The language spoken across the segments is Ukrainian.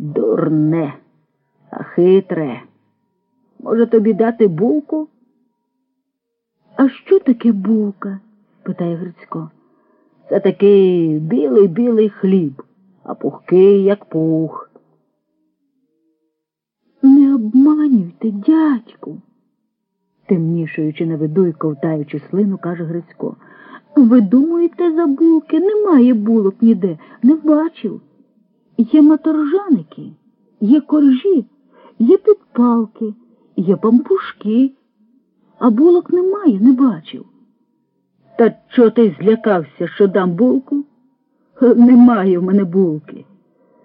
Дурне, а хитре. Може, тобі дати булку? А що таке булка? питає Грицько. Це такий білий-білий хліб, а пухкий, як пух. Не обманюйте, дядьку, темнішаючи на виду і ковтаючи слину, каже Грицько. Ви думаєте за булки? Немає булок ніде, не бачив. Є маторжаники, є коржі, є підпалки, є пампушки, а булок немає, не бачив. Та чого ти злякався, що дам булку? Немає в мене булки.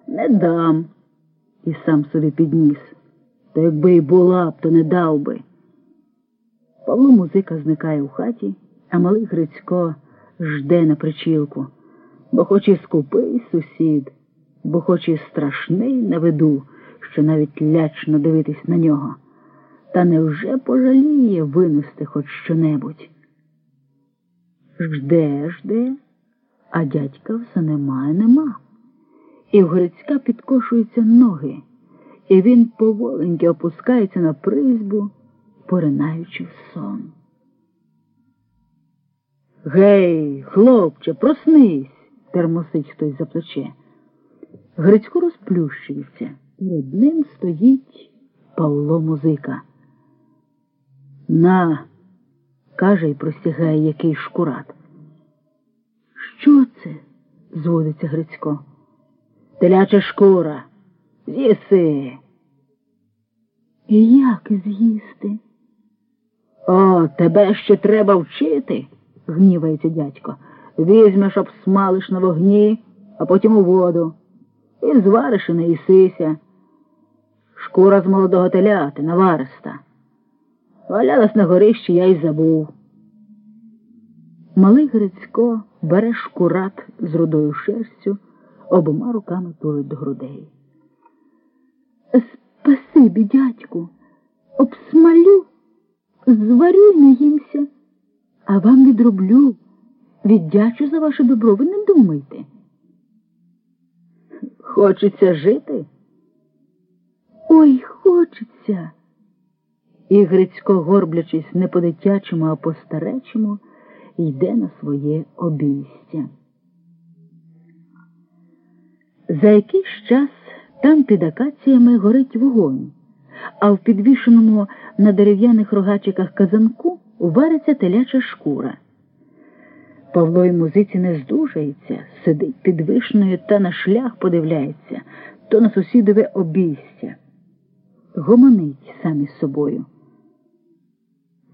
Не дам. І сам собі підніс. Та якби й була б, то не дав би. Павло музика зникає у хаті, а малий Грицько жде на причілку, бо хоч і скупий сусід, бо хоч і страшний на виду, що навіть лячно дивитись на нього, та невже пожаліє винести хоч що-небудь? Жде, жде, а дядька все немає, нема. І в Грицька підкошуються ноги, і він поволеньки опускається на призьбу, поринаючи в сон. Гей, хлопче, проснись, термосить хтось за плече. Грицько розплющується. Перед ним стоїть Павло музика. На, каже й простягає який шкурат. Що це? зводиться Грицько. Теляча шкура. З'їси. І як з'їсти? О, тебе ще треба вчити, гнівається дядько. Візьмеш, обсмалиш на вогні, а потім у воду. І звариш і не. Шкура з молодого теляти, навариста. Валялась на горищі, я й забув. Малий Грицько бере шкурат з рудою шерстю, обома руками тулить до грудей. Спасибі, дядьку, обсмалю, зварю й наїмся, а вам відроблю, віддячу за ваше добро, ви не думайте. Хочеться жити? Ой, хочеться. І Грицько, горблячись не по дитячому, а по старечому, йде на своє обійстя. За якийсь час там під акаціями горить вогонь, а в підвішеному на дерев'яних рогачиках казанку вариться теляча шкура. Павло й музиці не здужається, сидить під вишнею та на шлях подивляється, то на сусідове обійстя. Гомонить сам із собою.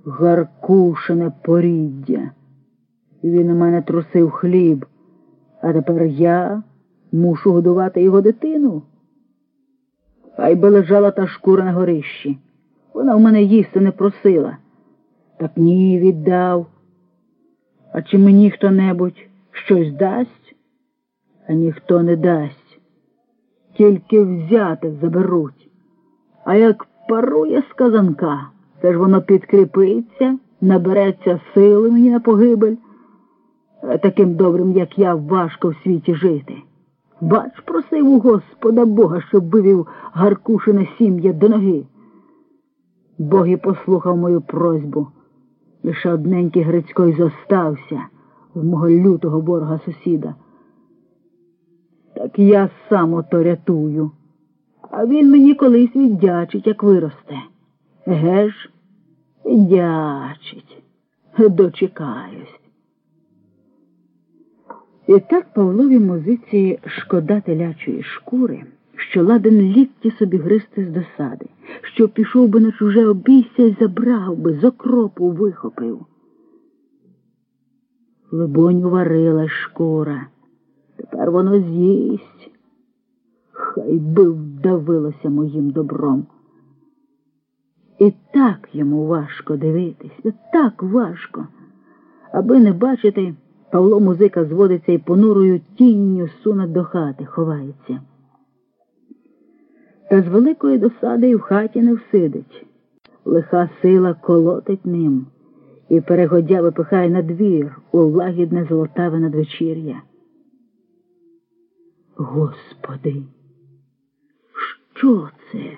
Гаркушине поріддя. Він у мене трусив хліб, а тепер я мушу годувати його дитину. Хай би лежала та шкура на горищі. Вона в мене їсти не просила. Так ні, віддав. А чи мені хто небудь щось дасть? А ніхто не дасть. Тільки взяти заберуть. А як парує з казанка, це ж воно підкріпиться, набереться сили мені на погибель. Таким добрим, як я, важко в світі жити. Бач, просив у Господа Бога, щоб вивів Гаркушине сім'я до ноги. Бог і послухав мою просьбу. Лише одненький Грицько й зостався в мого лютого ворога сусіда. Так я сам ото рятую, а він мені колись віддячить, як виросте. Еге ж, віддячить, дочекаюсь. І так Павлові музиці шкода телячої шкури, що ладен лікті собі гристи з досади, що пішов би на чуже обійся і забрав би, з окропу вихопив. Либонь варила шкура, тепер воно з'їсть. Хай би вдавилося моїм добром. І так йому важко дивитись, і так важко, аби не бачити. Павло музика зводиться і понурою тінню суне до хати, ховається. Та з великої досади й в хаті не всидить. Лиха сила колотить ним і перегодя випихає на двір у лагідне золотаве надвечір'я. Господи, Що це?